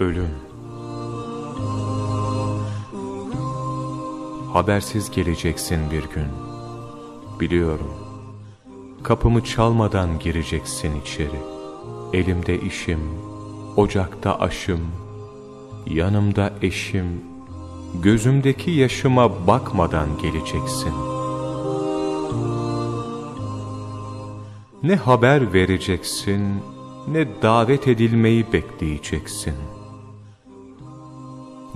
Ölüm. Habersiz geleceksin bir gün. Biliyorum. Kapımı çalmadan gireceksin içeri. Elimde işim Ocakta aşım Yanımda eşim. Gözümdeki yaşıma bakmadan geleceksin. Ne haber vereceksin Ne davet edilmeyi bekleyeceksin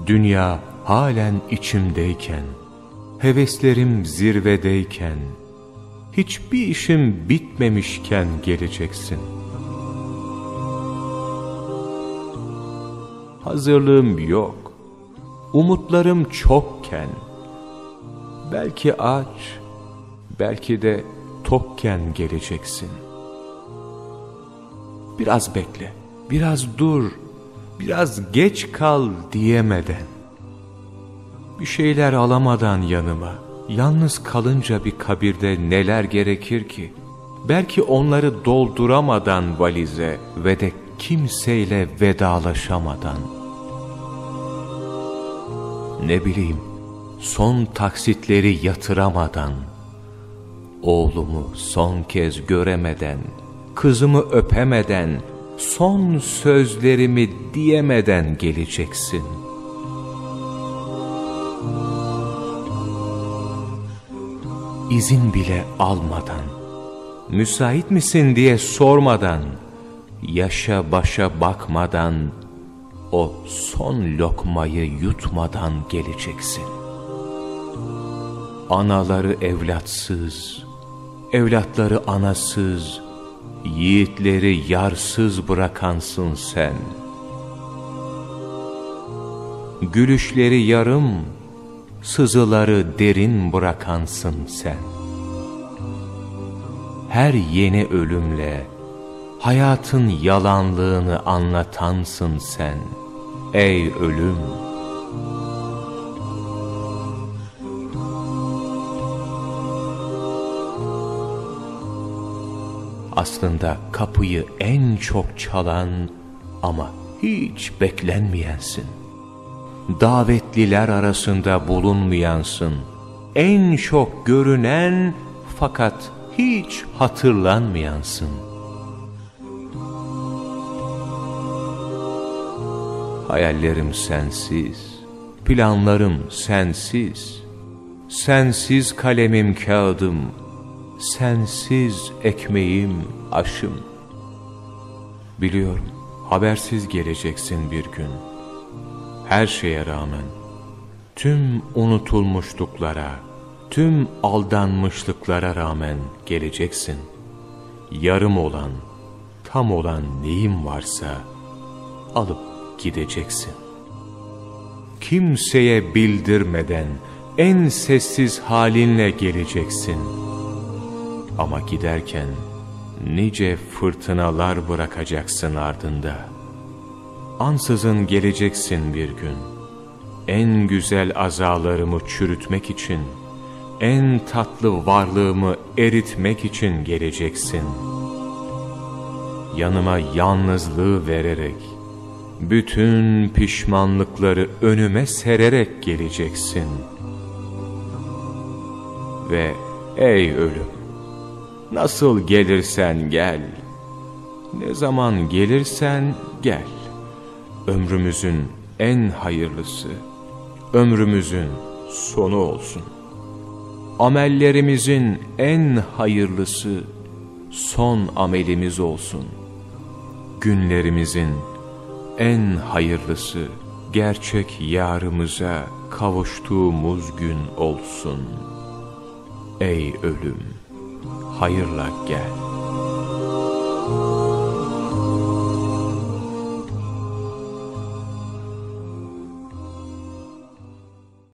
Dünya halen içimdeyken, heveslerim zirvedeyken, hiçbir işim bitmemişken geleceksin. Hazırlığım yok, umutlarım çokken, belki aç, belki de tokken geleceksin. Biraz bekle, biraz dur, biraz geç kal diyemeden, bir şeyler alamadan yanıma, yalnız kalınca bir kabirde neler gerekir ki? Belki onları dolduramadan valize ve de kimseyle vedalaşamadan. Ne bileyim, son taksitleri yatıramadan, oğlumu son kez göremeden, kızımı öpemeden, son sözlerimi diyemeden geleceksin. İzin bile almadan, müsait misin diye sormadan, yaşa başa bakmadan, o son lokmayı yutmadan geleceksin. Anaları evlatsız, evlatları anasız, yiğitleri yarsız bırakansın sen. Gülüşleri yarım, sızıları derin bırakansın sen. Her yeni ölümle, hayatın yalanlığını anlatansın sen, ey ölüm. Aslında kapıyı en çok çalan ama hiç beklenmeyensin. Davetliler arasında bulunmayansın. En çok görünen fakat hiç hatırlanmayansın. Hayallerim sensiz, planlarım sensiz, sensiz kalemim kağıdım, sensiz ekmeğim, aşım. Biliyorum, habersiz geleceksin bir gün. Her şeye rağmen, tüm unutulmuşluklara, tüm aldanmışlıklara rağmen geleceksin. Yarım olan, tam olan neyim varsa alıp gideceksin. Kimseye bildirmeden en sessiz halinle geleceksin.'' Ama giderken nice fırtınalar bırakacaksın ardında. Ansızın geleceksin bir gün. En güzel azalarımı çürütmek için, en tatlı varlığımı eritmek için geleceksin. Yanıma yalnızlığı vererek, bütün pişmanlıkları önüme sererek geleceksin. Ve ey ölüm! Nasıl gelirsen gel. Ne zaman gelirsen gel. Ömrümüzün en hayırlısı, ömrümüzün sonu olsun. Amellerimizin en hayırlısı, son amelimiz olsun. Günlerimizin en hayırlısı, gerçek yarımıza kavuştuğumuz gün olsun. Ey ölüm! Hayırla gel.